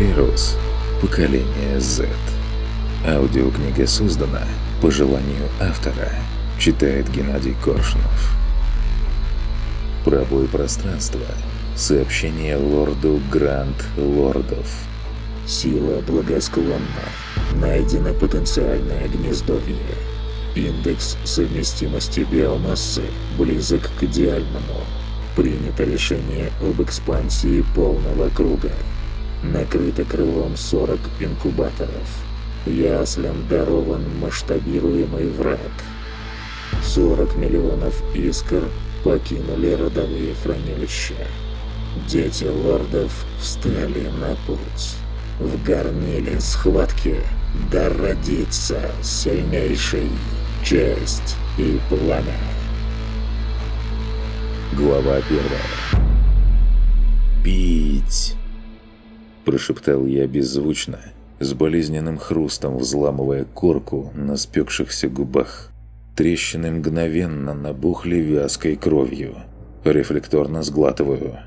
Трирус. Поколение Z. Аудиокнига создана по желанию автора. Читает Геннадий Коршунов. Пробой пространства. Сообщение лорду Гранд Лордов. Сила благосклонна. Найдено потенциальное гнездовье. Индекс совместимости биомассы близок к идеальному. Принято решение об экспансии полного круга. Накрыто крылом 40 инкубаторов. Яслям дарован масштабируемый враг. 40 миллионов искр покинули родовые хранилища. Дети лордов встали на путь. В горниле схватки да родится сильнейший честь и пламя. Глава первая. «Пить!» Прошептал я беззвучно, с болезненным хрустом взламывая корку на спекшихся губах. Трещины мгновенно набухли вязкой кровью. Рефлекторно сглатываю.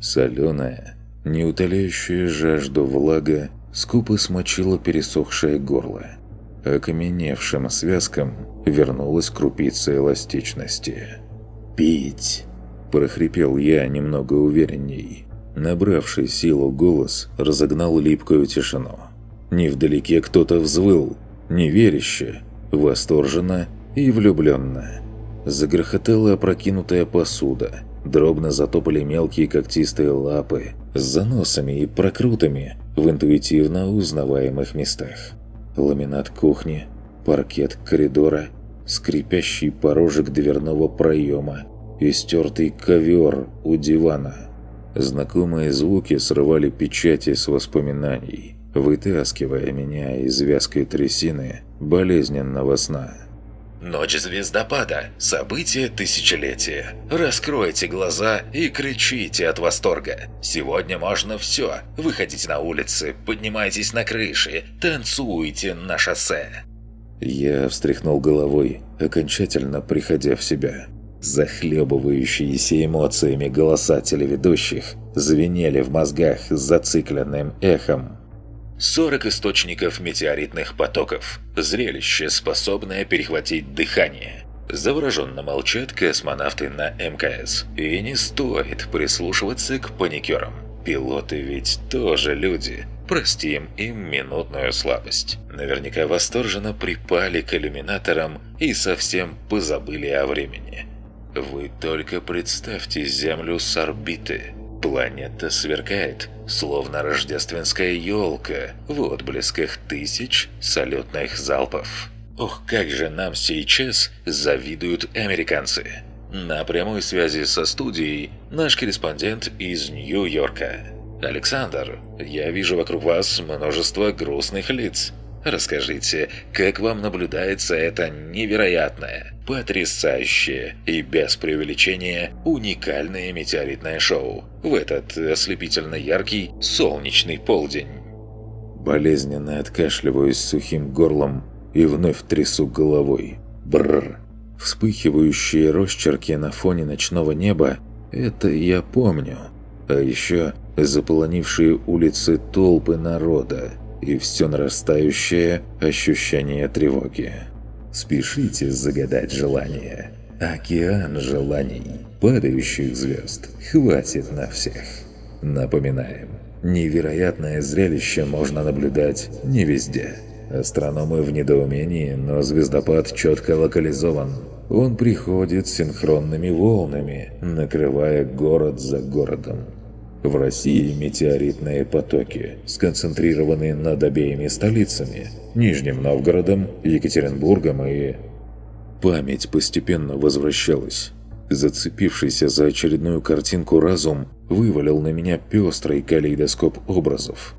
Соленая, не утоляющая жажду влага, скупо смочила пересохшее горло. Окаменевшим связкам вернулась крупица эластичности. «Пить!» – прохрипел я немного уверенней. Набравший силу голос разогнал липкую тишину. Невдалеке кто-то взвыл, неверяще, восторженно и влюбленно. Загрохотала опрокинутая посуда, дробно затопали мелкие когтистые лапы с заносами и прокрутами в интуитивно узнаваемых местах. Ламинат кухни, паркет коридора, скрипящий порожек дверного проема и стертый ковер у дивана. Знакомые звуки срывали печати с воспоминаний, вытаскивая меня из вязкой трясины болезненного сна. Ночь звездопада. Событие тысячелетия. Раскройте глаза и кричите от восторга. Сегодня можно все. Выходите на улицы, поднимайтесь на крыши, танцуйте на шоссе. Я встряхнул головой, окончательно приходя в себя. Захлебывающиеся эмоциями голоса телеведущих звенели в мозгах зацикленным эхом. 40 источников метеоритных потоков. Зрелище, способное перехватить дыхание. Завороженно молчат космонавты на МКС. И не стоит прислушиваться к паникерам. Пилоты ведь тоже люди. Простим им минутную слабость. Наверняка восторженно припали к иллюминаторам и совсем позабыли о времени. Вы только представьте Землю с орбиты. Планета сверкает, словно рождественская елка в отблесках тысяч салютных залпов. Ох, как же нам сейчас завидуют американцы. На прямой связи со студией наш корреспондент из Нью-Йорка. Александр, я вижу вокруг вас множество грустных лиц. Расскажите, как вам наблюдается это невероятное, потрясающее и без преувеличения уникальное метеоритное шоу в этот ослепительно яркий солнечный полдень? Болезненно откашливаюсь сухим горлом и вновь трясу головой. Бррр. Вспыхивающие росчерки на фоне ночного неба – это я помню. А еще заполонившие улицы толпы народа – и все нарастающее ощущение тревоги. Спешите загадать желание. Океан желаний, падающих звезд, хватит на всех. Напоминаем, невероятное зрелище можно наблюдать не везде. Астрономы в недоумении, но звездопад четко локализован. Он приходит синхронными волнами, накрывая город за городом. В России метеоритные потоки, сконцентрированные над обеими столицами – Нижним Новгородом, Екатеринбургом и... Память постепенно возвращалась. Зацепившийся за очередную картинку разум вывалил на меня пестрый калейдоскоп образов.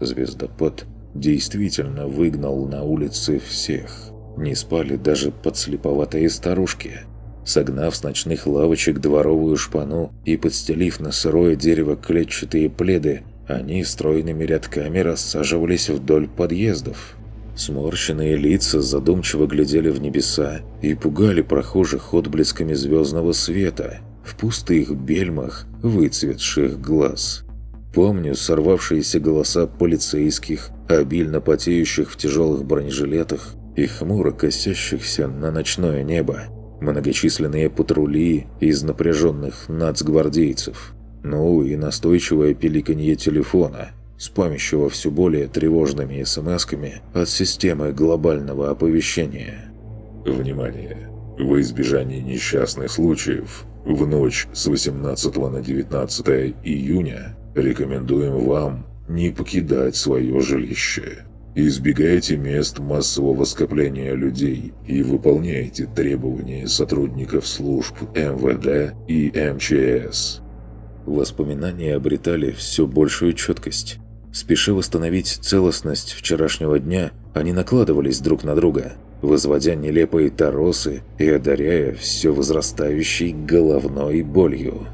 Звездопад действительно выгнал на улицы всех. Не спали даже подслеповатые старушки – Согнав с ночных лавочек дворовую шпану и подстелив на сырое дерево клетчатые пледы, они стройными рядками рассаживались вдоль подъездов. Сморщенные лица задумчиво глядели в небеса и пугали прохожих отблесками звездного света в пустых бельмах выцветших глаз. Помню сорвавшиеся голоса полицейских, обильно потеющих в тяжелых бронежилетах и хмуро косящихся на ночное небо. Многочисленные патрули из напряженных нацгвардейцев. Ну и настойчивое пиликанье телефона, спамящего все более тревожными смс-ками от системы глобального оповещения. Внимание! Во избежание несчастных случаев, в ночь с 18 на 19 июня рекомендуем вам не покидать свое жилище. Избегайте мест массового скопления людей и выполняйте требования сотрудников служб МВД и МЧС. Воспоминания обретали все большую четкость. Спеша восстановить целостность вчерашнего дня, они накладывались друг на друга, возводя нелепые торосы и одаряя все возрастающей головной болью.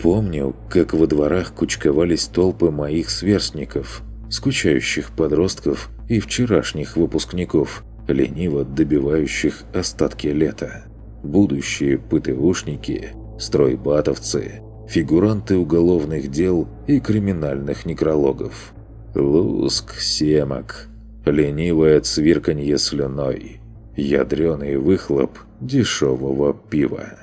Помню, как во дворах кучковались толпы моих сверстников, скучающих подростков и вчерашних выпускников, лениво добивающих остатки лета. Будущие ПТУшники, стройбатовцы, фигуранты уголовных дел и криминальных некрологов. Луск семок, ленивое цвирканье слюной, ядреный выхлоп дешевого пива.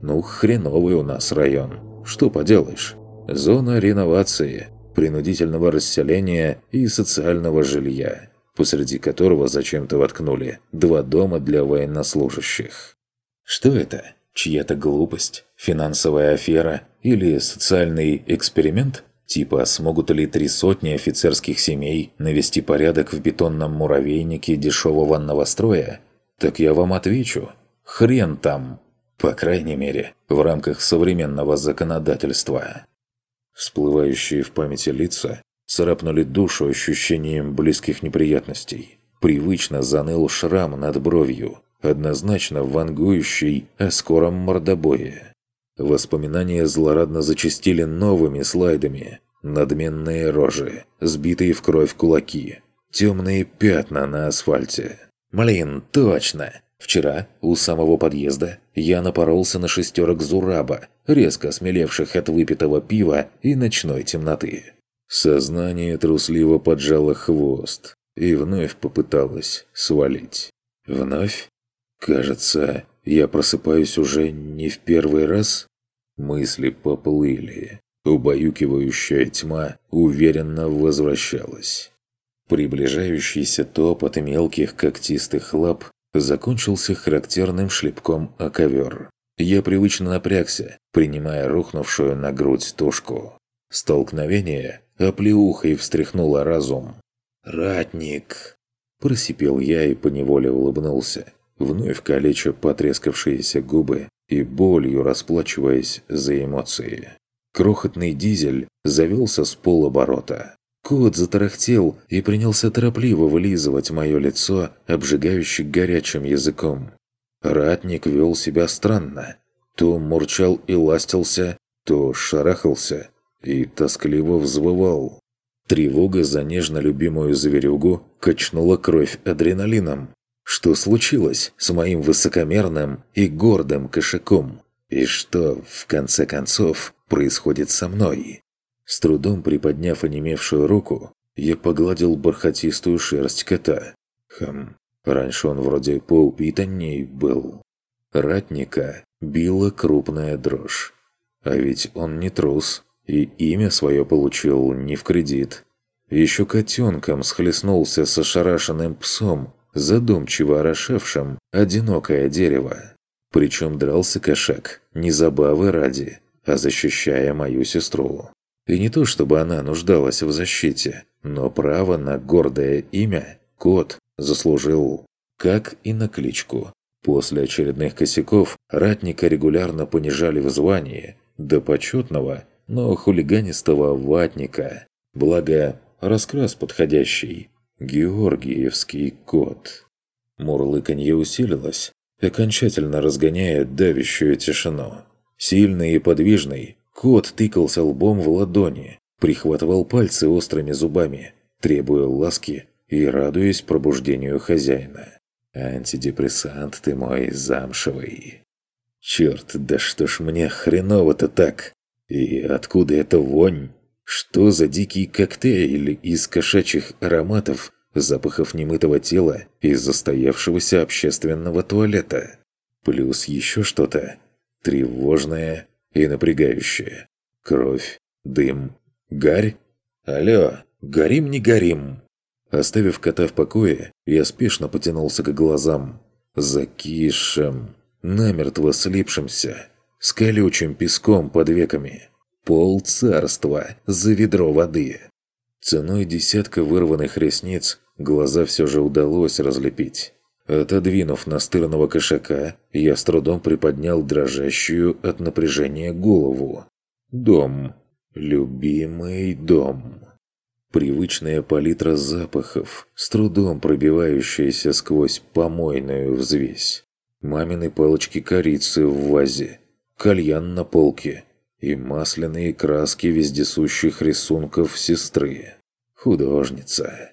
Ну, хреновый у нас район. Что поделаешь? Зона реновации, принудительного расселения и социального жилья, посреди которого зачем-то воткнули два дома для военнослужащих. Что это? Чья-то глупость? Финансовая афера? Или социальный эксперимент? Типа, смогут ли три сотни офицерских семей навести порядок в бетонном муравейнике дешевого новостроя? Так я вам отвечу. Хрен там! По крайней мере, в рамках современного законодательства. Всплывающие в памяти лица царапнули душу ощущением близких неприятностей. Привычно заныл шрам над бровью, однозначно вангующий о скором мордобое. Воспоминания злорадно зачастили новыми слайдами. Надменные рожи, сбитые в кровь кулаки, темные пятна на асфальте. «Блин, точно! Вчера, у самого подъезда, я напоролся на шестерок Зураба, резко смелевших от выпитого пива и ночной темноты. Сознание трусливо поджало хвост и вновь попыталось свалить. Вновь? Кажется, я просыпаюсь уже не в первый раз? Мысли поплыли. Убаюкивающая тьма уверенно возвращалась. Приближающийся топот мелких когтистых лап закончился характерным шлепком о ковер. Я привычно напрягся, принимая рухнувшую на грудь тушку. Столкновение оплеухой встряхнуло разум. «Ратник!» Просипел я и поневоле улыбнулся, вновь калеча потрескавшиеся губы и болью расплачиваясь за эмоции. Крохотный дизель завелся с полоборота. Кот затарахтел и принялся торопливо вылизывать мое лицо, обжигающе горячим языком. Ратник вел себя странно. То мурчал и ластился, то шарахался и тоскливо взвывал. Тревога за нежно любимую зверюгу качнула кровь адреналином. Что случилось с моим высокомерным и гордым кошаком? И что, в конце концов, происходит со мной? С трудом приподняв онемевшую руку, я погладил бархатистую шерсть кота. Хм, раньше он вроде поупитанней был. Ратника била крупная дрожь. А ведь он не трус, и имя свое получил не в кредит. Еще котенком схлестнулся с ошарашенным псом, задумчиво орошавшим одинокое дерево. Причем дрался кошак не забавы ради, а защищая мою сестру. И не то чтобы она нуждалась в защите, но право на гордое имя кот заслужил, как и на кличку. После очередных косяков ратника регулярно понижали в звании до почетного, но хулиганистого ватника. Благо, раскрас подходящий – Георгиевский кот. Мурлыканье усилилось, окончательно разгоняя давящую тишину. Сильный и подвижный, Кот тыкался лбом в ладони, прихватывал пальцы острыми зубами, требуя ласки и радуясь пробуждению хозяина. «Антидепрессант ты мой замшевый». «Черт, да что ж мне хреново-то так? И откуда эта вонь? Что за дикий коктейль из кошачьих ароматов, запахов немытого тела и застоявшегося общественного туалета? Плюс еще что-то тревожное и напрягающее. Кровь, дым, гарь. Алло, горим не горим. Оставив кота в покое, я спешно потянулся к глазам. Закисшим, намертво слипшимся, с колючим песком под веками. Пол царства за ведро воды. Ценой десятка вырванных ресниц глаза все же удалось разлепить. Отодвинув настырного кошака, я с трудом приподнял дрожащую от напряжения голову. Дом. Любимый дом. Привычная палитра запахов, с трудом пробивающаяся сквозь помойную взвесь. Мамины палочки корицы в вазе, кальян на полке и масляные краски вездесущих рисунков сестры. Художница.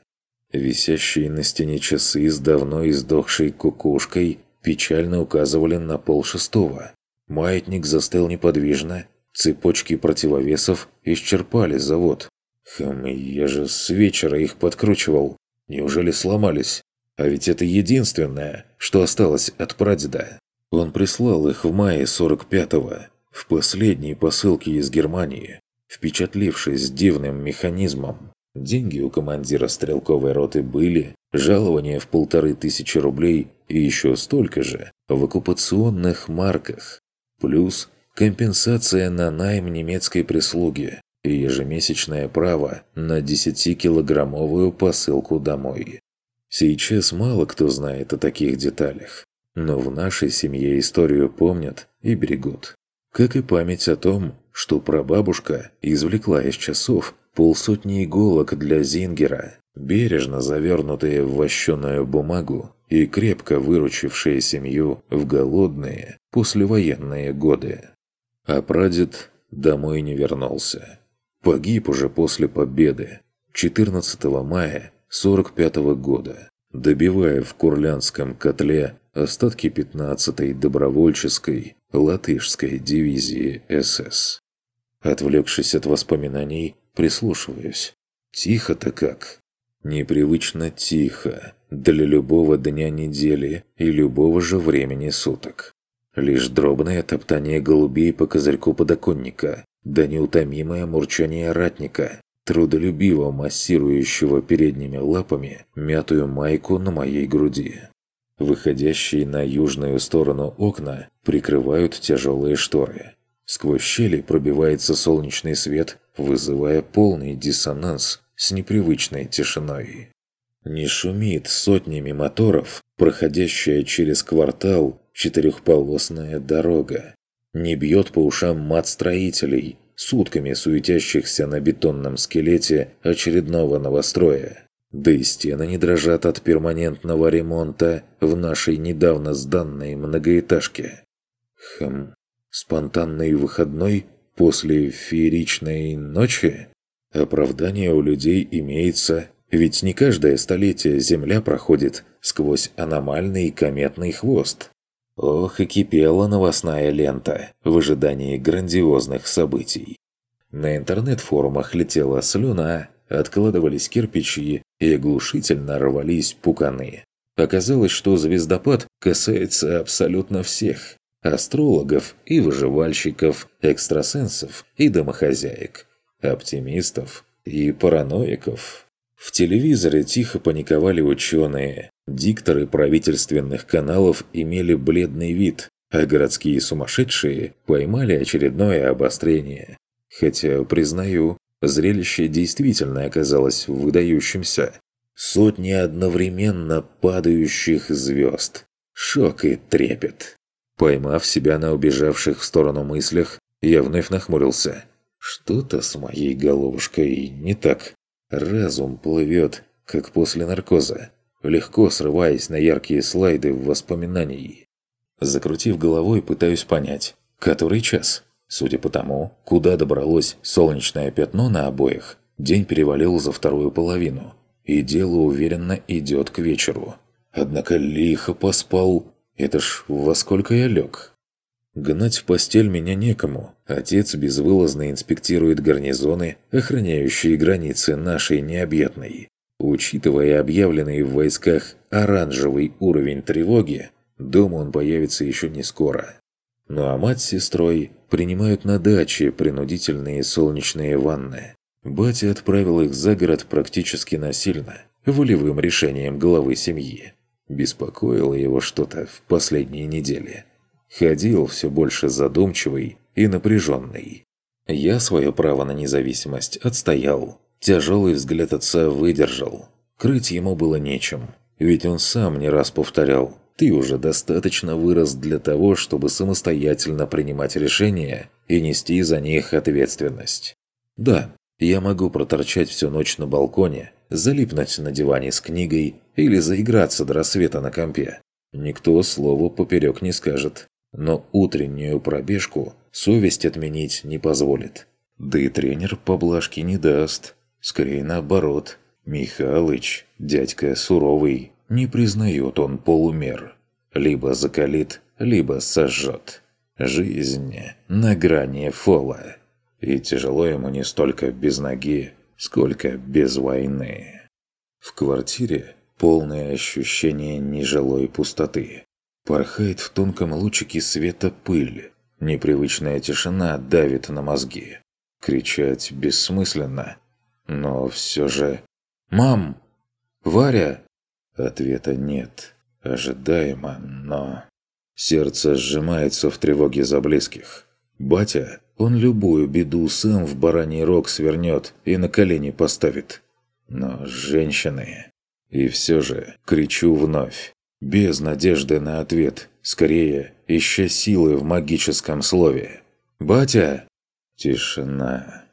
Висящие на стене часы с давно издохшей кукушкой печально указывали на полшестого. Маятник застыл неподвижно, цепочки противовесов исчерпали завод. Хм, я же с вечера их подкручивал. Неужели сломались? А ведь это единственное, что осталось от прадеда. Он прислал их в мае 45-го, в последней посылке из Германии, впечатлившись дивным механизмом. Деньги у командира стрелковой роты были, жалование в полторы тысячи рублей и еще столько же в оккупационных марках, плюс компенсация на найм немецкой прислуги и ежемесячное право на 10-килограммовую посылку домой. Сейчас мало кто знает о таких деталях, но в нашей семье историю помнят и берегут. Как и память о том, что прабабушка извлекла из часов полсотни иголок для Зингера, бережно завернутые в вощеную бумагу и крепко выручившие семью в голодные послевоенные годы. А прадед домой не вернулся. Погиб уже после победы, 14 мая 45 -го года, добивая в Курлянском котле остатки 15-й добровольческой латышской дивизии СС. Отвлекшись от воспоминаний, прислушиваюсь. Тихо-то как. Непривычно тихо для любого дня недели и любого же времени суток. Лишь дробное топтание голубей по козырьку подоконника, да неутомимое мурчание ратника, трудолюбиво массирующего передними лапами мятую майку на моей груди. Выходящие на южную сторону окна прикрывают тяжелые шторы. Сквозь щели пробивается солнечный свет, вызывая полный диссонанс с непривычной тишиной. Не шумит сотнями моторов, проходящая через квартал четырехполосная дорога. Не бьет по ушам мат строителей, сутками суетящихся на бетонном скелете очередного новостроя. Да и стены не дрожат от перманентного ремонта в нашей недавно сданной многоэтажке. Хм, Спонтанный выходной после фееричной ночи? Оправдание у людей имеется, ведь не каждое столетие Земля проходит сквозь аномальный кометный хвост. Ох, и кипела новостная лента в ожидании грандиозных событий. На интернет-форумах летела слюна, откладывались кирпичи и оглушительно рвались пуканы. Оказалось, что звездопад касается абсолютно всех астрологов и выживальщиков, экстрасенсов и домохозяек, оптимистов и параноиков. В телевизоре тихо паниковали ученые, дикторы правительственных каналов имели бледный вид, а городские сумасшедшие поймали очередное обострение. Хотя, признаю, зрелище действительно оказалось выдающимся. Сотни одновременно падающих звезд. Шок и трепет. Поймав себя на убежавших в сторону мыслях, я вновь нахмурился. Что-то с моей головушкой не так. Разум плывет, как после наркоза, легко срываясь на яркие слайды воспоминаний. Закрутив головой, пытаюсь понять, который час. Судя по тому, куда добралось солнечное пятно на обоих, день перевалил за вторую половину, и дело уверенно идет к вечеру. Однако лихо поспал это ж во сколько я лег? Гнать в постель меня некому. Отец безвылазно инспектирует гарнизоны, охраняющие границы нашей необъятной. Учитывая объявленный в войсках оранжевый уровень тревоги, дома он появится еще не скоро. Ну а мать с сестрой принимают на даче принудительные солнечные ванны. Батя отправил их за город практически насильно, волевым решением главы семьи. Беспокоило его что-то в последние недели – Ходил все больше задумчивый и напряженный. Я свое право на независимость отстоял. Тяжелый взгляд отца выдержал. Крыть ему было нечем. Ведь он сам не раз повторял. Ты уже достаточно вырос для того, чтобы самостоятельно принимать решения и нести за них ответственность. Да, я могу проторчать всю ночь на балконе, залипнуть на диване с книгой или заиграться до рассвета на компе. Никто слову поперек не скажет но утреннюю пробежку совесть отменить не позволит. Да и тренер поблажки не даст. Скорее наоборот. Михалыч, дядька суровый, не признает он полумер. Либо закалит, либо сожжет. Жизнь на грани фола. И тяжело ему не столько без ноги, сколько без войны. В квартире полное ощущение нежилой пустоты. Порхает в тонком лучике света пыль. Непривычная тишина давит на мозги. Кричать бессмысленно. Но все же... «Мам! Варя!» Ответа нет. Ожидаемо, но... Сердце сжимается в тревоге за близких. Батя, он любую беду сам в бараний рог свернет и на колени поставит. Но женщины... И все же кричу вновь. Без надежды на ответ, скорее, ища силы в магическом слове. «Батя!» Тишина.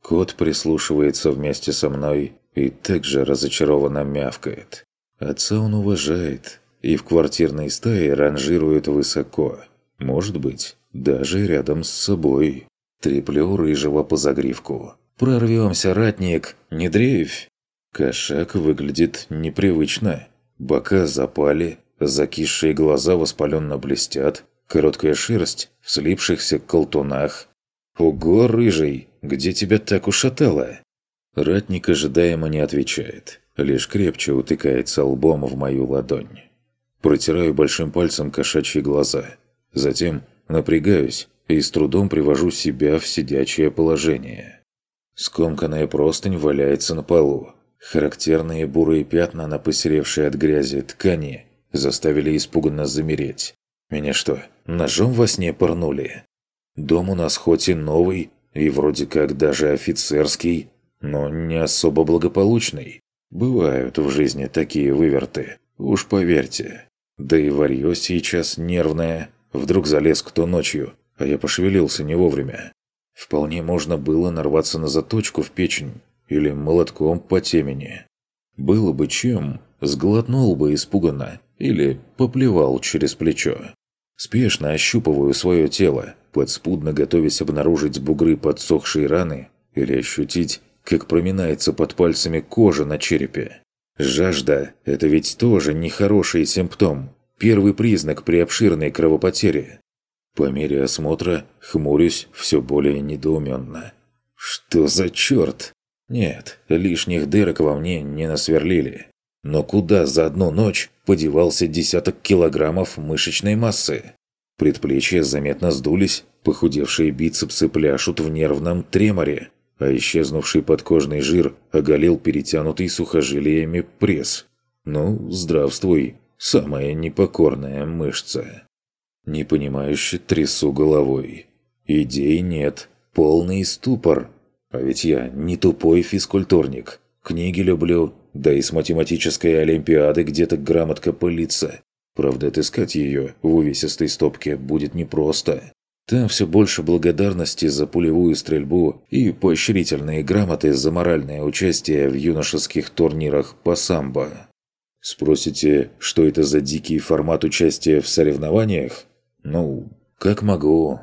Кот прислушивается вместе со мной и также разочарованно мявкает. Отца он уважает и в квартирной стае ранжирует высоко. Может быть, даже рядом с собой. Треплю рыжего по загривку. «Прорвемся, ратник! Не дрейфь!» Кошак выглядит непривычно. Бока запали, закисшие глаза воспаленно блестят, короткая шерсть в слипшихся колтунах. «Ого, рыжий, где тебя так ушатало?» Ратник ожидаемо не отвечает, лишь крепче утыкается лбом в мою ладонь. Протираю большим пальцем кошачьи глаза. Затем напрягаюсь и с трудом привожу себя в сидячее положение. Скомканная простынь валяется на полу. Характерные бурые пятна на посеревшей от грязи ткани заставили испуганно замереть. Меня что, ножом во сне порнули? Дом у нас хоть и новый, и вроде как даже офицерский, но не особо благополучный. Бывают в жизни такие выверты, уж поверьте. Да и варьё сейчас нервное. Вдруг залез кто ночью, а я пошевелился не вовремя. Вполне можно было нарваться на заточку в печень или молотком по темени. Было бы чем, сглотнул бы испуганно или поплевал через плечо. Спешно ощупываю свое тело, подспудно готовясь обнаружить бугры подсохшей раны или ощутить, как проминается под пальцами кожа на черепе. Жажда – это ведь тоже нехороший симптом, первый признак при обширной кровопотере. По мере осмотра хмурюсь все более недоуменно. Что за черт? Нет, лишних дырок во мне не насверлили. Но куда за одну ночь подевался десяток килограммов мышечной массы? Предплечья заметно сдулись, похудевшие бицепсы пляшут в нервном треморе, а исчезнувший подкожный жир оголил перетянутый сухожилиями пресс. Ну, здравствуй, самая непокорная мышца. Непонимающе трясу головой. Идей нет, полный ступор. А ведь я не тупой физкультурник. Книги люблю, да и с математической олимпиады где-то грамотка пылится. Правда, отыскать ее в увесистой стопке будет непросто. Там все больше благодарности за пулевую стрельбу и поощрительные грамоты за моральное участие в юношеских турнирах по самбо. Спросите, что это за дикий формат участия в соревнованиях? Ну, как могу.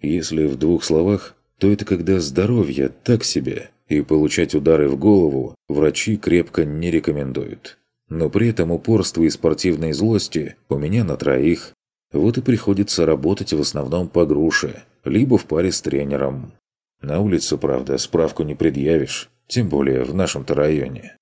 Если в двух словах, то это когда здоровье так себе, и получать удары в голову врачи крепко не рекомендуют. Но при этом упорства и спортивной злости у меня на троих. Вот и приходится работать в основном по груше, либо в паре с тренером. На улицу, правда, справку не предъявишь, тем более в нашем-то районе.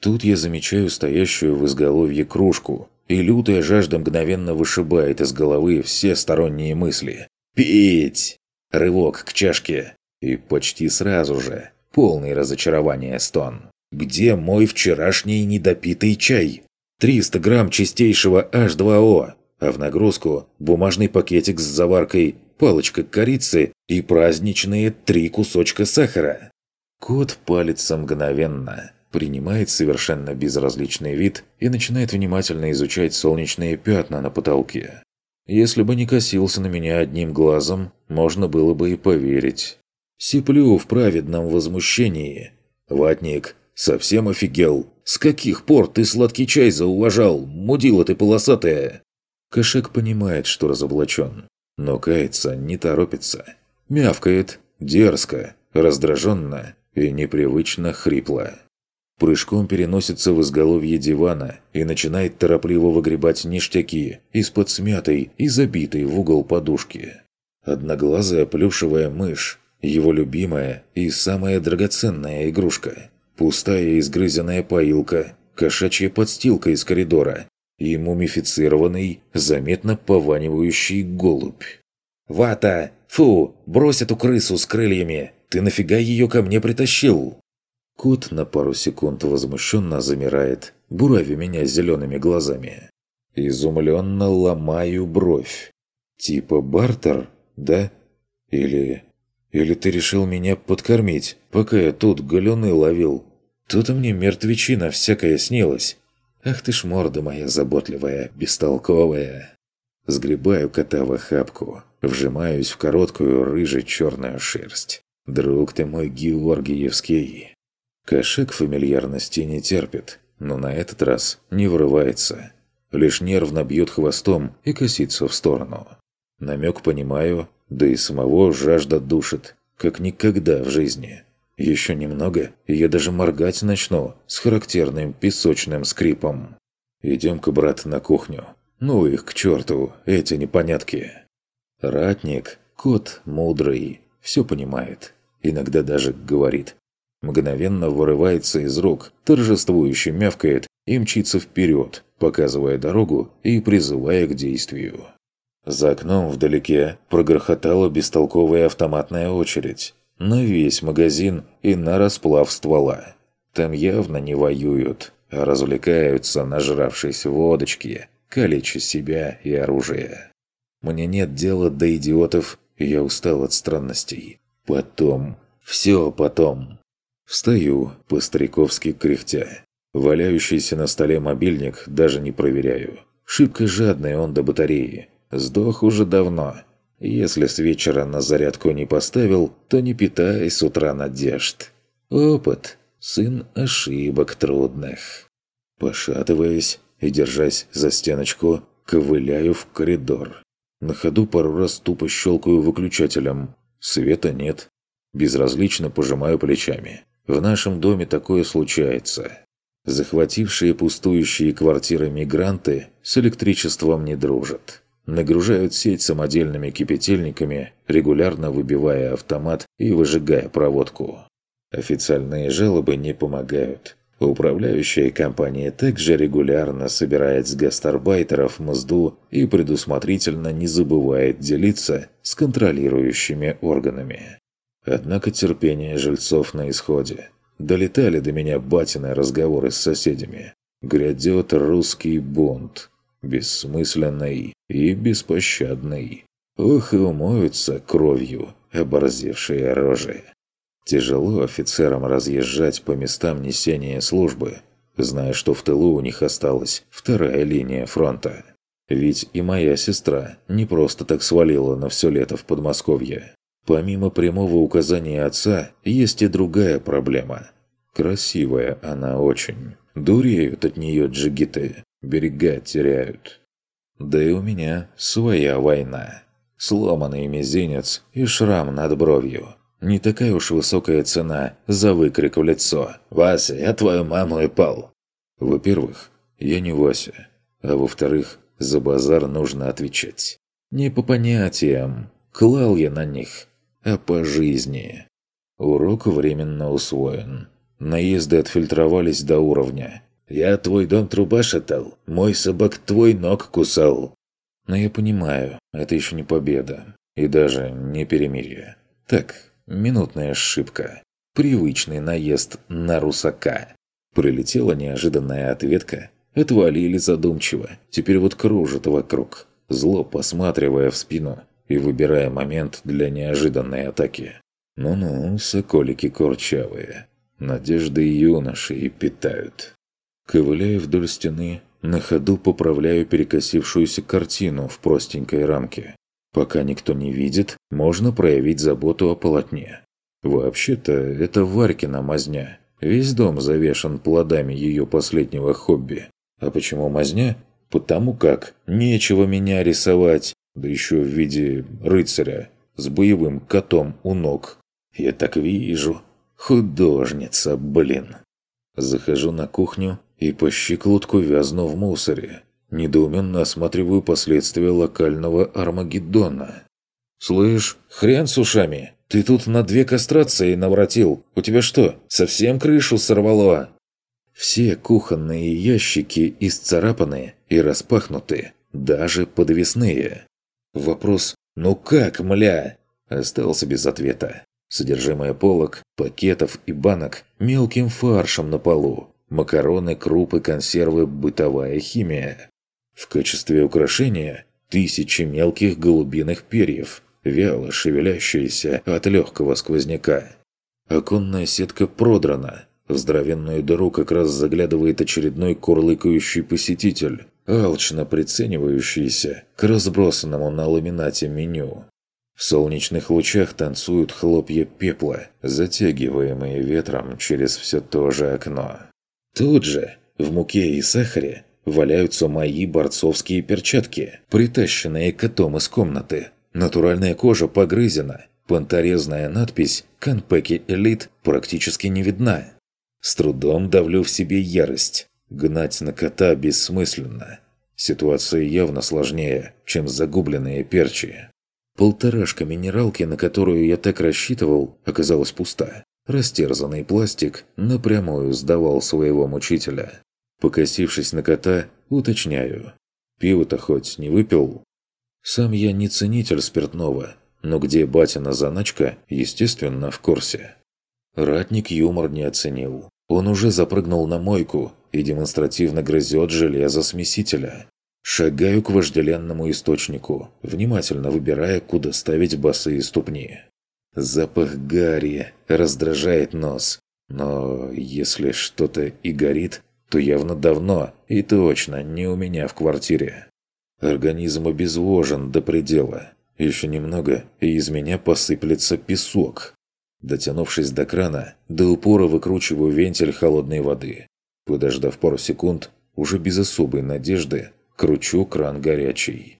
Тут я замечаю стоящую в изголовье кружку, и лютая жажда мгновенно вышибает из головы все сторонние мысли. «Пить!» Рывок к чашке. И почти сразу же полный разочарования стон. «Где мой вчерашний недопитый чай?» 300 грамм чистейшего H2O, а в нагрузку бумажный пакетик с заваркой, палочка корицы и праздничные три кусочка сахара. Кот палится мгновенно, принимает совершенно безразличный вид и начинает внимательно изучать солнечные пятна на потолке. Если бы не косился на меня одним глазом, можно было бы и поверить. Сиплю в праведном возмущении. «Ватник, совсем офигел? С каких пор ты сладкий чай зауважал, мудила ты полосатая?» Кошек понимает, что разоблачен, но кается не торопится. Мявкает, дерзко, раздраженно и непривычно хрипло прыжком переносится в изголовье дивана и начинает торопливо выгребать ништяки из-под смятой и забитой в угол подушки. Одноглазая плюшевая мышь, его любимая и самая драгоценная игрушка. Пустая изгрызенная поилка, кошачья подстилка из коридора и мумифицированный, заметно пованивающий голубь. «Вата! Фу! Брось эту крысу с крыльями! Ты нафига ее ко мне притащил?» Кот на пару секунд возмущенно замирает, буравя меня зелеными глазами. Изумленно ломаю бровь. Типа бартер, да? Или... Или ты решил меня подкормить, пока я тут галюны ловил? Тут мне мертвечина всякая снилась. Ах ты ж морда моя заботливая, бестолковая. Сгребаю кота в охапку, вжимаюсь в короткую рыже-черную шерсть. Друг ты мой Георгиевский. Кошек фамильярности не терпит, но на этот раз не врывается. Лишь нервно бьет хвостом и косится в сторону. Намек понимаю, да и самого жажда душит, как никогда в жизни. Еще немного, и я даже моргать начну с характерным песочным скрипом. Идем-ка, брат, на кухню. Ну их к черту, эти непонятки. Ратник, кот мудрый, все понимает. Иногда даже говорит мгновенно вырывается из рук, торжествующе мявкает и мчится вперед, показывая дорогу и призывая к действию. За окном вдалеке прогрохотала бестолковая автоматная очередь. На весь магазин и на расплав ствола. Там явно не воюют, а развлекаются, нажравшись водочки, калеча себя и оружие. Мне нет дела до идиотов, я устал от странностей. Потом. Все потом. Встаю, по-стариковски кряхтя. Валяющийся на столе мобильник даже не проверяю. Шибко жадный он до батареи. Сдох уже давно. Если с вечера на зарядку не поставил, то не питай с утра надежд. Опыт. Сын ошибок трудных. Пошатываясь и держась за стеночку, ковыляю в коридор. На ходу пару раз тупо щелкаю выключателем. Света нет. Безразлично пожимаю плечами. В нашем доме такое случается. Захватившие пустующие квартиры мигранты с электричеством не дружат. Нагружают сеть самодельными кипятильниками, регулярно выбивая автомат и выжигая проводку. Официальные жалобы не помогают. Управляющая компания также регулярно собирает с гастарбайтеров мзду и предусмотрительно не забывает делиться с контролирующими органами. Однако терпение жильцов на исходе. Долетали до меня батины разговоры с соседями. Грядет русский бунт. Бессмысленный и беспощадный. Ох и умоются кровью оборзевшие рожи. Тяжело офицерам разъезжать по местам несения службы, зная, что в тылу у них осталась вторая линия фронта. Ведь и моя сестра не просто так свалила на все лето в Подмосковье. Помимо прямого указания отца, есть и другая проблема. Красивая она очень. Дуреют от нее джигиты, берега теряют. Да и у меня своя война. Сломанный мизинец и шрам над бровью. Не такая уж высокая цена за выкрик в лицо. «Вася, я твою маму и пал!» Во-первых, я не Вася. А во-вторых, За базар нужно отвечать. Не по понятиям, клал я на них, а по жизни. Урок временно усвоен. Наезды отфильтровались до уровня. «Я твой дом труба шатал, мой собак твой ног кусал». Но я понимаю, это еще не победа. И даже не перемирие. Так, минутная ошибка. Привычный наезд на русака. Прилетела неожиданная ответка. Отвалили задумчиво. Теперь вот кружат вокруг, зло посматривая в спину и выбирая момент для неожиданной атаки. Ну-ну, соколики курчавые. Надежды юношей питают. Ковыляя вдоль стены, на ходу поправляю перекосившуюся картину в простенькой рамке. Пока никто не видит, можно проявить заботу о полотне. Вообще-то, это Варькина мазня. Весь дом завешан плодами ее последнего хобби. А почему мазня? Потому как нечего меня рисовать, да еще в виде рыцаря, с боевым котом у ног. Я так вижу. Художница, блин. Захожу на кухню и по щиколотку вязну в мусоре недоуменно осматриваю последствия локального Армагеддона. «Слышь, хрен с ушами! Ты тут на две кастрации наворотил! У тебя что, совсем крышу сорвало?» Все кухонные ящики исцарапаны и распахнуты, даже подвесные. Вопрос «Ну как, мля?» остался без ответа. Содержимое полок, пакетов и банок мелким фаршем на полу. Макароны, крупы, консервы, бытовая химия. В качестве украшения тысячи мелких голубиных перьев, вяло шевелящиеся от легкого сквозняка. Оконная сетка продрана. В здоровенную дыру как раз заглядывает очередной курлыкающий посетитель, алчно приценивающийся к разбросанному на ламинате меню. В солнечных лучах танцуют хлопья пепла, затягиваемые ветром через все то же окно. Тут же, в муке и сахаре, валяются мои борцовские перчатки, притащенные котом из комнаты. Натуральная кожа погрызена, понторезная надпись «Конпеки Элит» практически не видна. С трудом давлю в себе ярость. Гнать на кота бессмысленно. Ситуация явно сложнее, чем загубленные перчи. Полторашка минералки, на которую я так рассчитывал, оказалась пуста. Растерзанный пластик напрямую сдавал своего мучителя. Покосившись на кота, уточняю. Пиво-то хоть не выпил? Сам я не ценитель спиртного, но где батина заначка, естественно, в курсе. Ратник юмор не оценил. Он уже запрыгнул на мойку и демонстративно грызет железо смесителя. Шагаю к вожделенному источнику, внимательно выбирая, куда ставить босые ступни. Запах гари раздражает нос, но если что-то и горит, то явно давно и точно не у меня в квартире. Организм обезвожен до предела. Еще немного, и из меня посыплется песок. Дотянувшись до крана, до упора выкручиваю вентиль холодной воды. Подождав пару секунд, уже без особой надежды, кручу кран горячий.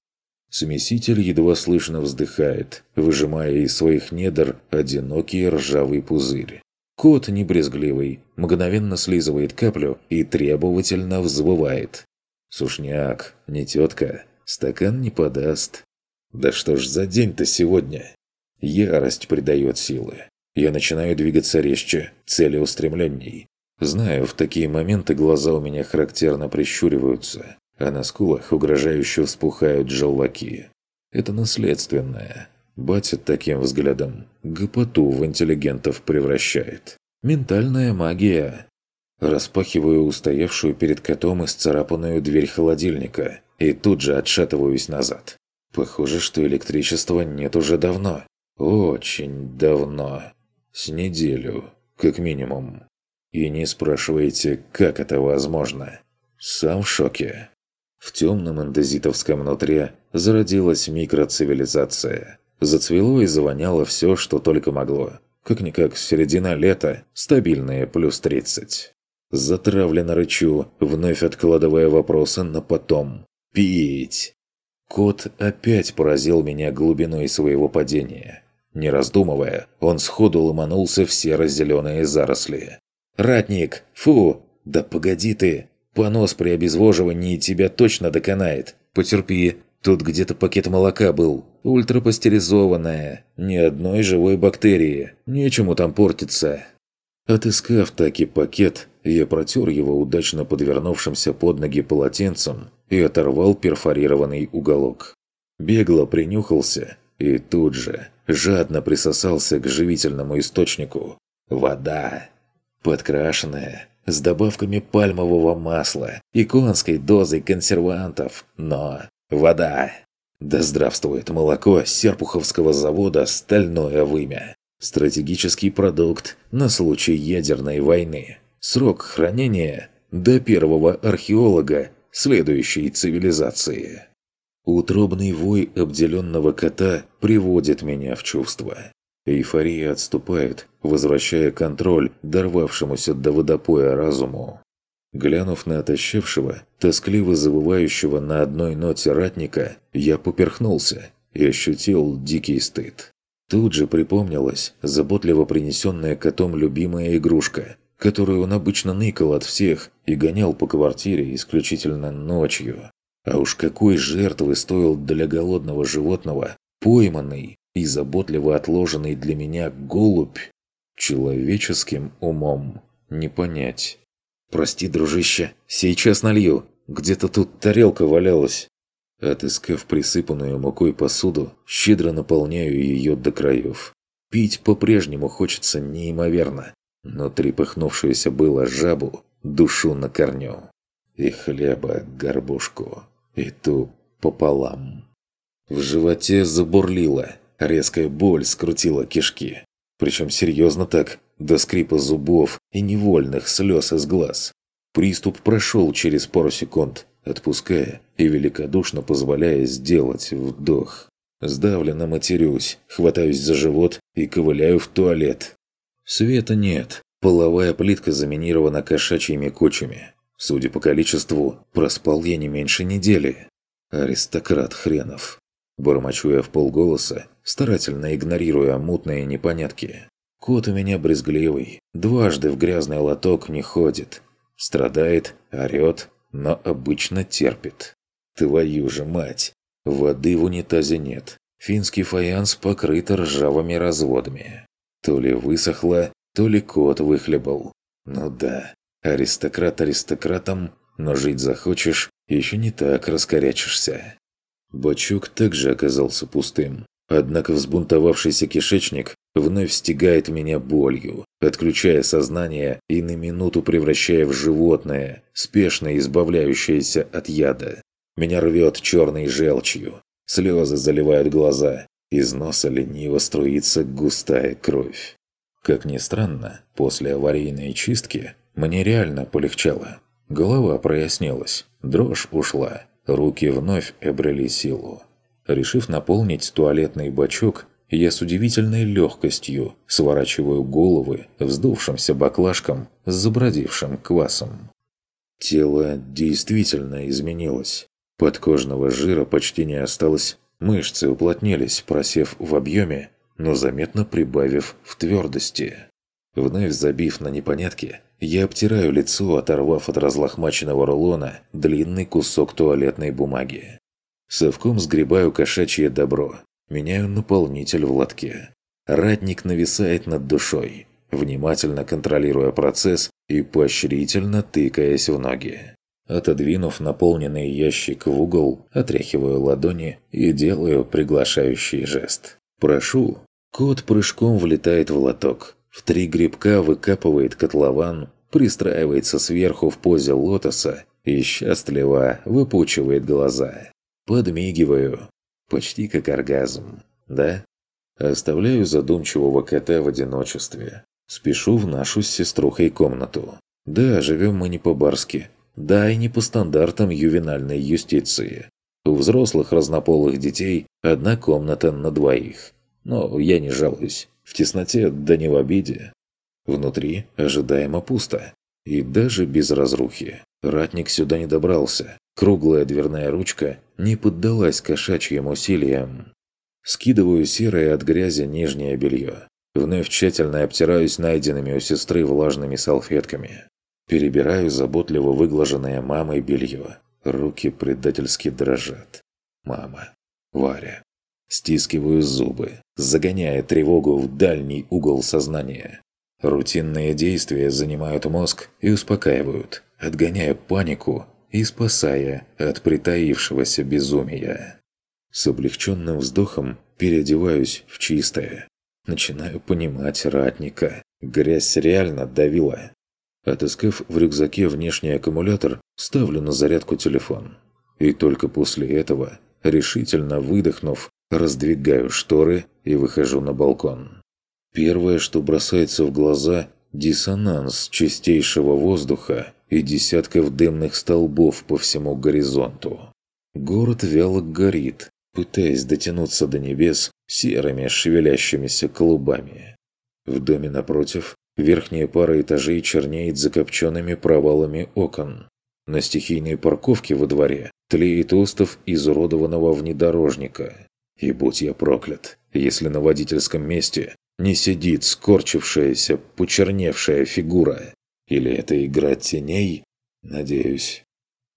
Смеситель едва слышно вздыхает, выжимая из своих недр одинокий ржавый пузырь. Кот небрезгливый, мгновенно слизывает каплю и требовательно взвывает. Сушняк, не тетка, стакан не подаст. Да что ж за день-то сегодня? Ярость придает силы. Я начинаю двигаться резче, целеустремленней. Знаю, в такие моменты глаза у меня характерно прищуриваются, а на скулах угрожающе вспухают желваки. Это наследственное. Батя таким взглядом гопоту в интеллигентов превращает. Ментальная магия. Распахиваю устоявшую перед котом исцарапанную дверь холодильника и тут же отшатываюсь назад. Похоже, что электричества нет уже давно. Очень давно. С неделю, как минимум. И не спрашивайте, как это возможно. Сам в шоке. В темном эндезитовском нутре зародилась микроцивилизация – Зацвело и завоняло все, что только могло. Как-никак, середина лета, стабильные плюс 30. Затравленно рычу, вновь откладывая вопросы на потом. «Пить!» Кот опять поразил меня глубиной своего падения. Не раздумывая, он сходу ломанулся в серо-зеленые заросли. «Ратник! Фу! Да погоди ты! Понос при обезвоживании тебя точно доконает! потерпи. Тут где-то пакет молока был. Ультрапастеризованное. Ни одной живой бактерии. Нечему там портиться». Отыскав таки пакет, я протер его удачно подвернувшимся под ноги полотенцем и оторвал перфорированный уголок. Бегло принюхался и тут же жадно присосался к живительному источнику. Вода. Подкрашенная, с добавками пальмового масла и конской дозой консервантов, но вода. Да здравствует молоко Серпуховского завода «Стальное вымя». Стратегический продукт на случай ядерной войны. Срок хранения до первого археолога следующей цивилизации. Утробный вой обделенного кота приводит меня в чувство. Эйфория отступает, возвращая контроль дорвавшемуся до водопоя разуму. Глянув на отощавшего, тоскливо завывающего на одной ноте ратника, я поперхнулся и ощутил дикий стыд. Тут же припомнилась заботливо принесенная котом любимая игрушка, которую он обычно ныкал от всех и гонял по квартире исключительно ночью. А уж какой жертвы стоил для голодного животного пойманный и заботливо отложенный для меня голубь человеческим умом не понять. «Прости, дружище, сейчас налью. Где-то тут тарелка валялась». Отыскав присыпанную мукой посуду, щедро наполняю ее до краев. Пить по-прежнему хочется неимоверно, но трепыхнувшуюся было жабу душу на корню. И хлеба горбушку, и ту пополам. В животе забурлило, резкая боль скрутила кишки. Причем серьезно так, до скрипа зубов и невольных слез из глаз. Приступ прошел через пару секунд, отпуская и великодушно позволяя сделать вдох. Сдавленно матерюсь, хватаюсь за живот и ковыляю в туалет. Света нет. Половая плитка заминирована кошачьими кучами. Судя по количеству, проспал я не меньше недели. Аристократ хренов. Бормочу я в полголоса, старательно игнорируя мутные непонятки. Кот у меня брезгливый, дважды в грязный лоток не ходит. Страдает, орёт, но обычно терпит. Твою же мать! Воды в унитазе нет. Финский фаянс покрыт ржавыми разводами. То ли высохло, то ли кот выхлебал. Ну да, аристократ аристократом, но жить захочешь, еще не так раскорячишься. Бачок также оказался пустым. Однако взбунтовавшийся кишечник вновь стигает меня болью, отключая сознание и на минуту превращая в животное, спешно избавляющееся от яда. Меня рвет черной желчью. Слезы заливают глаза. Из носа лениво струится густая кровь. Как ни странно, после аварийной чистки мне реально полегчало. Голова прояснилась, дрожь ушла, руки вновь обрели силу. Решив наполнить туалетный бачок, я с удивительной легкостью сворачиваю головы вздувшимся баклажком с забродившим квасом. Тело действительно изменилось. Подкожного жира почти не осталось, мышцы уплотнились, просев в объеме, но заметно прибавив в твердости. Вновь забив на непонятки, я обтираю лицо, оторвав от разлохмаченного рулона длинный кусок туалетной бумаги. Совком сгребаю кошачье добро, Меняю наполнитель в лотке. Ратник нависает над душой, внимательно контролируя процесс и поощрительно тыкаясь в ноги. Отодвинув наполненный ящик в угол, отряхиваю ладони и делаю приглашающий жест. «Прошу». Кот прыжком влетает в лоток. В три грибка выкапывает котлован, пристраивается сверху в позе лотоса и счастливо выпучивает глаза. Подмигиваю, Почти как оргазм, да? Оставляю задумчивого кота в одиночестве. Спешу в нашу с сеструхой комнату. Да, живем мы не по-барски. Да, и не по стандартам ювенальной юстиции. У взрослых разнополых детей одна комната на двоих. Но я не жалуюсь. В тесноте, да не в обиде. Внутри ожидаемо пусто. И даже без разрухи. Ратник сюда не добрался. Круглая дверная ручка не поддалась кошачьим усилиям. Скидываю серое от грязи нижнее белье. Вновь тщательно обтираюсь найденными у сестры влажными салфетками. Перебираю заботливо выглаженное мамой белье. Руки предательски дрожат. Мама. Варя. Стискиваю зубы, загоняя тревогу в дальний угол сознания. Рутинные действия занимают мозг и успокаивают, отгоняя панику и спасая от притаившегося безумия. С облегченным вздохом переодеваюсь в чистое. Начинаю понимать ратника. Грязь реально давила. Отыскав в рюкзаке внешний аккумулятор, ставлю на зарядку телефон. И только после этого, решительно выдохнув, Раздвигаю шторы и выхожу на балкон. Первое, что бросается в глаза – диссонанс чистейшего воздуха и десятков дымных столбов по всему горизонту. Город вяло горит, пытаясь дотянуться до небес серыми шевелящимися клубами. В доме напротив верхняя пара этажей чернеет закопченными провалами окон. На стихийной парковке во дворе тлеет остов изуродованного внедорожника. И будь я проклят, если на водительском месте не сидит скорчившаяся, почерневшая фигура. Или это игра теней? Надеюсь.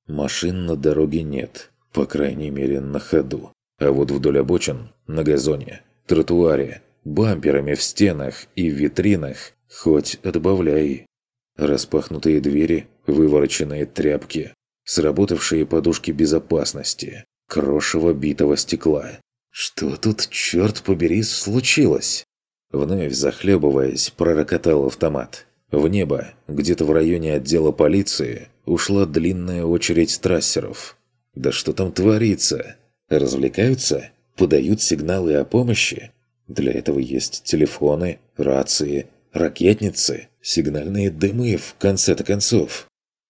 Машин на дороге нет, по крайней мере на ходу. А вот вдоль обочин, на газоне, тротуаре, бамперами в стенах и витринах хоть отбавляй. Распахнутые двери, вывороченные тряпки, сработавшие подушки безопасности, крошево битого стекла, что тут, черт побери, случилось? Вновь захлебываясь, пророкотал автомат. В небо, где-то в районе отдела полиции, ушла длинная очередь трассеров. Да что там творится? Развлекаются? Подают сигналы о помощи? Для этого есть телефоны, рации, ракетницы, сигнальные дымы в конце-то концов.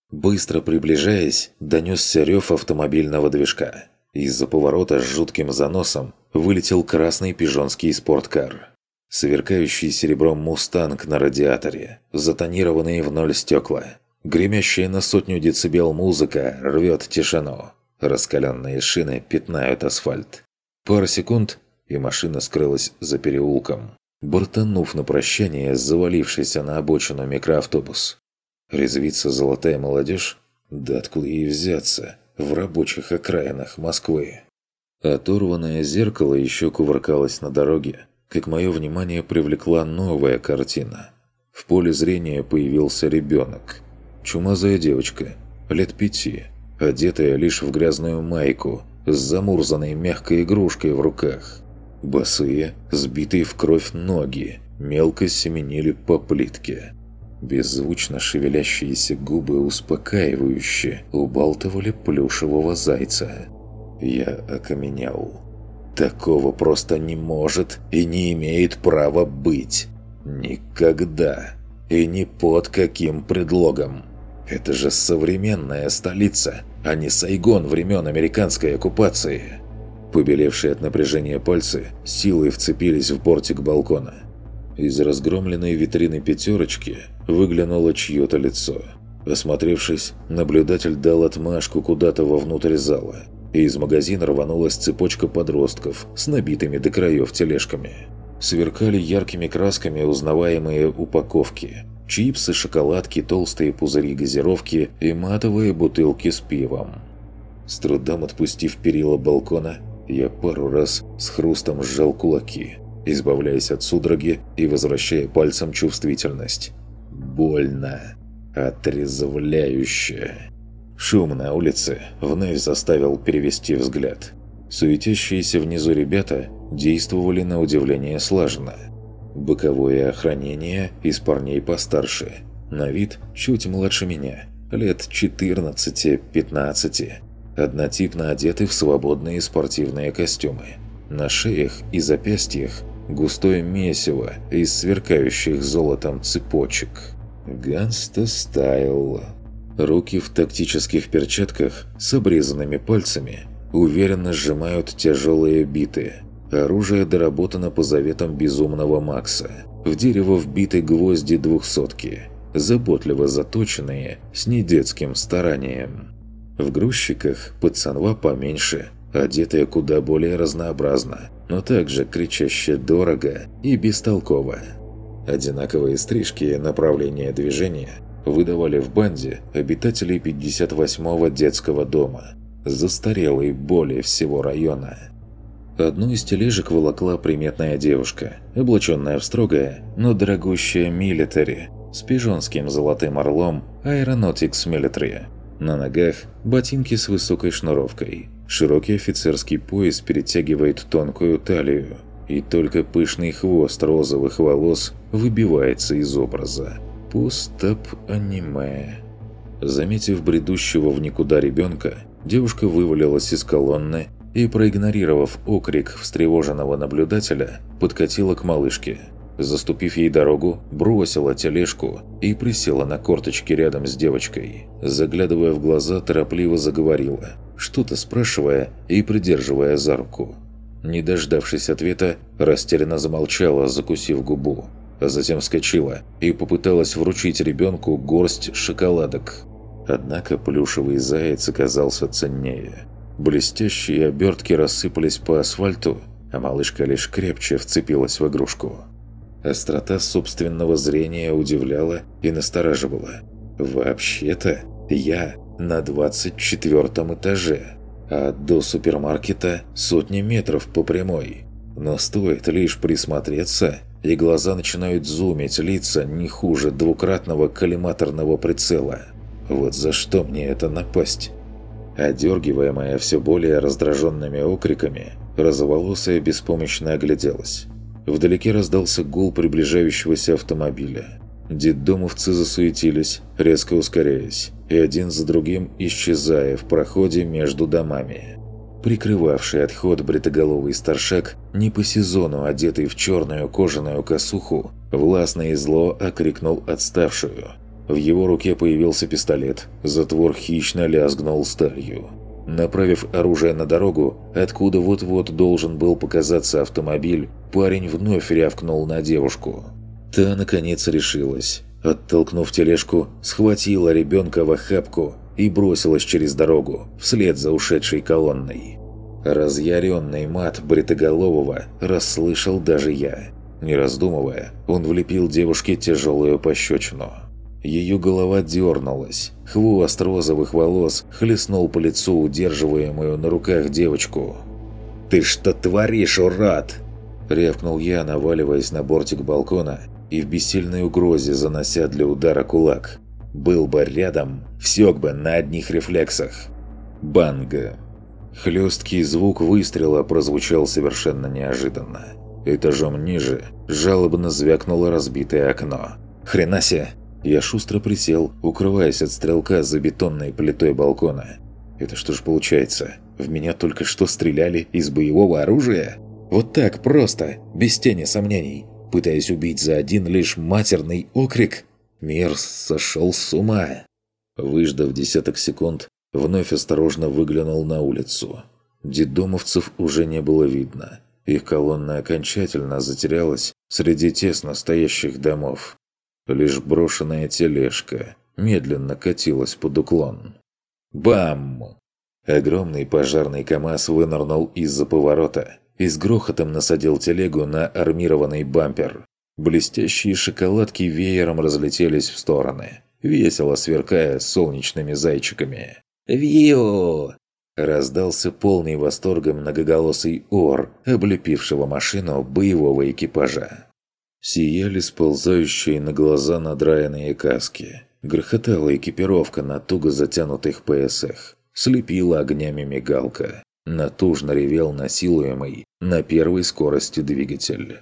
Быстро приближаясь, донесся рев автомобильного движка. Из-за поворота с жутким заносом вылетел красный пижонский спорткар. Сверкающий серебром мустанг на радиаторе, затонированные в ноль стекла. Гремящая на сотню децибел музыка рвет тишину. Раскаленные шины пятнают асфальт. Пара секунд, и машина скрылась за переулком, бортанув на прощание завалившийся на обочину микроавтобус. Резвится золотая молодежь? Да откуда ей взяться? В рабочих окраинах Москвы. Оторванное зеркало еще кувыркалось на дороге, как мое внимание привлекла новая картина. В поле зрения появился ребенок. Чумазая девочка, лет пяти, одетая лишь в грязную майку, с замурзанной мягкой игрушкой в руках. Босые, сбитые в кровь ноги, мелко семенили по плитке. Беззвучно шевелящиеся губы успокаивающе убалтывали плюшевого зайца. Я окаменел. Такого просто не может и не имеет права быть. Никогда. И ни под каким предлогом. Это же современная столица, а не Сайгон времен американской оккупации. Побелевшие от напряжения пальцы силой вцепились в бортик балкона. Из разгромленной витрины пятерочки выглянуло чье-то лицо. Осмотревшись, наблюдатель дал отмашку куда-то вовнутрь зала, и из магазина рванулась цепочка подростков с набитыми до краев тележками. Сверкали яркими красками узнаваемые упаковки. Чипсы, шоколадки, толстые пузыри газировки и матовые бутылки с пивом. С трудом отпустив перила балкона, я пару раз с хрустом сжал кулаки, избавляясь от судороги и возвращая пальцем чувствительность больно, отрезвляюще. Шум на улице вновь заставил перевести взгляд. Суетящиеся внизу ребята действовали на удивление слаженно. Боковое охранение из парней постарше. На вид чуть младше меня, лет 14-15. Однотипно одеты в свободные спортивные костюмы. На шеях и запястьях густое месиво из сверкающих золотом цепочек. Ганста стайл. Руки в тактических перчатках с обрезанными пальцами уверенно сжимают тяжелые биты. Оружие доработано по заветам безумного Макса. В дерево вбиты гвозди двухсотки, заботливо заточенные с недетским старанием. В грузчиках пацанва поменьше, одетая куда более разнообразно, но также кричаще дорого и бестолково. Одинаковые стрижки и направление движения выдавали в банде обитателей 58-го детского дома, застарелой более всего района. Одну из тележек волокла приметная девушка, облаченная в строгое, но дорогущее милитари, с пижонским золотым орлом Aeronautics Military. На ногах ботинки с высокой шнуровкой. Широкий офицерский пояс перетягивает тонкую талию, и только пышный хвост розовых волос выбивается из образа. Пустап-аниме. Заметив бредущего в никуда ребенка, девушка вывалилась из колонны и, проигнорировав окрик встревоженного наблюдателя, подкатила к малышке. Заступив ей дорогу, бросила тележку и присела на корточки рядом с девочкой. Заглядывая в глаза, торопливо заговорила, что-то спрашивая и придерживая за руку. Не дождавшись ответа, растерянно замолчала, закусив губу. А затем вскочила и попыталась вручить ребенку горсть шоколадок. Однако плюшевый заяц оказался ценнее. Блестящие обертки рассыпались по асфальту, а малышка лишь крепче вцепилась в игрушку. Острота собственного зрения удивляла и настораживала. «Вообще-то я на 24 этаже, а до супермаркета сотни метров по прямой. Но стоит лишь присмотреться, и глаза начинают зумить лица не хуже двукратного коллиматорного прицела. Вот за что мне это напасть?» Одергиваемая все более раздраженными окриками, розоволосая беспомощно огляделась. Вдалеке раздался гул приближающегося автомобиля. Деддомовцы засуетились, резко ускоряясь, и один за другим исчезая в проходе между домами. Прикрывавший отход бритоголовый старшак, не по сезону одетый в черную кожаную косуху, властно и зло окрикнул отставшую. В его руке появился пистолет, затвор хищно лязгнул сталью. Направив оружие на дорогу, откуда вот-вот должен был показаться автомобиль, парень вновь рявкнул на девушку. Та, наконец, решилась. Оттолкнув тележку, схватила ребенка в охапку и бросилась через дорогу, вслед за ушедшей колонной. Разъяренный мат Бритоголового расслышал даже я. Не раздумывая, он влепил девушке тяжелую пощечину. Ее голова дернулась. Хвост розовых волос хлестнул по лицу удерживаемую на руках девочку. «Ты что творишь, урод?» Рявкнул я, наваливаясь на бортик балкона и в бессильной угрозе занося для удара кулак. Был бы рядом, всек бы на одних рефлексах. Банга. Хлесткий звук выстрела прозвучал совершенно неожиданно. Этажом ниже жалобно звякнуло разбитое окно. «Хрена себе!» Я шустро присел, укрываясь от стрелка за бетонной плитой балкона. Это что ж получается? В меня только что стреляли из боевого оружия? Вот так просто, без тени сомнений, пытаясь убить за один лишь матерный окрик? Мир сошел с ума. Выждав десяток секунд, вновь осторожно выглянул на улицу. Дедомовцев уже не было видно. Их колонна окончательно затерялась среди тесно стоящих домов. Лишь брошенная тележка медленно катилась под уклон. Бам! Огромный пожарный КАМАЗ вынырнул из-за поворота и с грохотом насадил телегу на армированный бампер. Блестящие шоколадки веером разлетелись в стороны, весело сверкая солнечными зайчиками. «Вио!» Раздался полный восторга многоголосый ор, облепившего машину боевого экипажа. Сияли сползающие на глаза надраенные каски. Грохотала экипировка на туго затянутых ПСах. Слепила огнями мигалка. Натужно ревел насилуемый на первой скорости двигатель.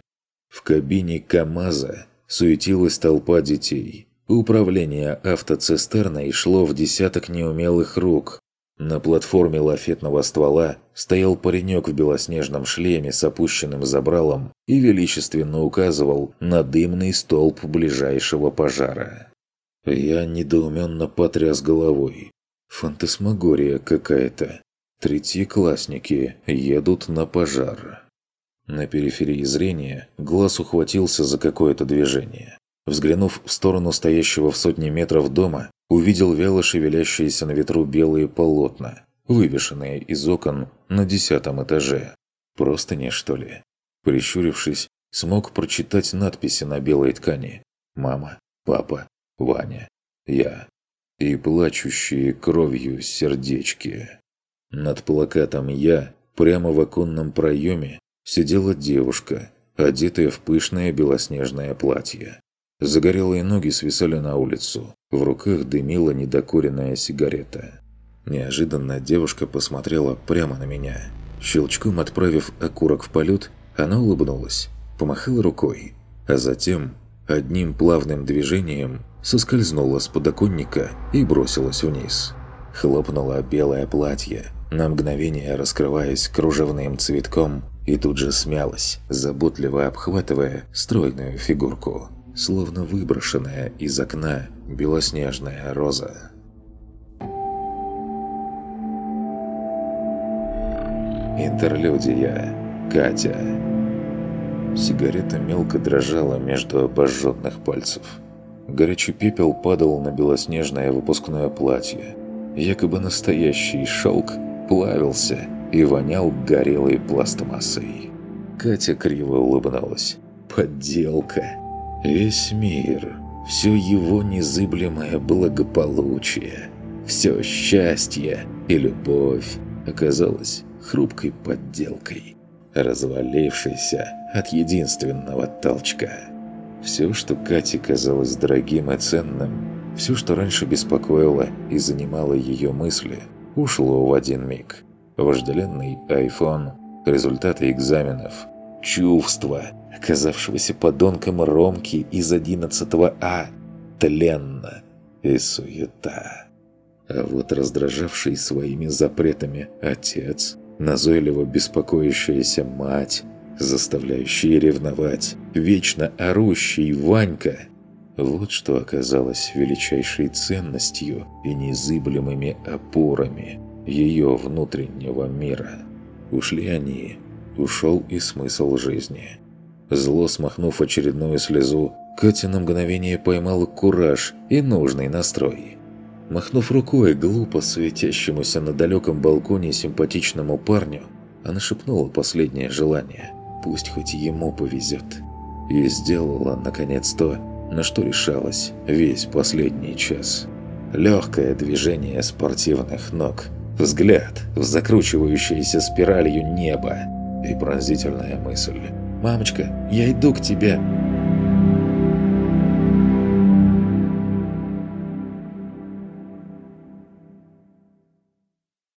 В кабине КамАЗа суетилась толпа детей. Управление автоцистерной шло в десяток неумелых рук, на платформе лафетного ствола стоял паренек в белоснежном шлеме с опущенным забралом и величественно указывал на дымный столб ближайшего пожара. Я недоуменно потряс головой. Фантасмагория какая-то. Третьеклассники едут на пожар. На периферии зрения глаз ухватился за какое-то движение. Взглянув в сторону стоящего в сотни метров дома, увидел вяло шевелящиеся на ветру белые полотна, вывешенные из окон на десятом этаже. Просто не что ли? Прищурившись, смог прочитать надписи на белой ткани. «Мама», «Папа», «Ваня». Я. И плачущие кровью сердечки. Над плакатом «Я» прямо в оконном проеме сидела девушка, одетая в пышное белоснежное платье. Загорелые ноги свисали на улицу, в руках дымила недокуренная сигарета. Неожиданно девушка посмотрела прямо на меня. Щелчком отправив окурок в полет, она улыбнулась, помахала рукой, а затем одним плавным движением соскользнула с подоконника и бросилась вниз. Хлопнуло белое платье, на мгновение раскрываясь кружевным цветком, и тут же смялась, заботливо обхватывая стройную фигурку, словно выброшенная из окна белоснежная роза. Интерлюдия. Катя. Сигарета мелко дрожала между обожженных пальцев. Горячий пепел падал на белоснежное выпускное платье. Якобы настоящий шелк плавился и вонял горелой пластмассой. Катя криво улыбнулась. «Подделка. Весь мир, все его незыблемое благополучие, все счастье и любовь оказалось хрупкой подделкой, развалившейся от единственного толчка. Все, что Кате казалось дорогим и ценным, все, что раньше беспокоило и занимало ее мысли, ушло в один миг. Вожделенный iPhone, результаты экзаменов, чувства, оказавшегося подонком Ромки из 11 А, тленно и суета. А вот раздражавший своими запретами отец, назойливо беспокоящаяся мать, заставляющий ревновать, вечно орущий Ванька. Вот что оказалось величайшей ценностью и незыблемыми опорами ее внутреннего мира. Ушли они, ушел и смысл жизни. Зло смахнув очередную слезу, Катя на мгновение поймала кураж и нужный настрой. Махнув рукой глупо светящемуся на далеком балконе симпатичному парню, она шепнула последнее желание – Пусть хоть ему повезет. И сделала, наконец, то, на что решалась весь последний час. Легкое движение спортивных ног, взгляд в закручивающееся спиралью небо и пронзительная мысль. «Мамочка, я иду к тебе!»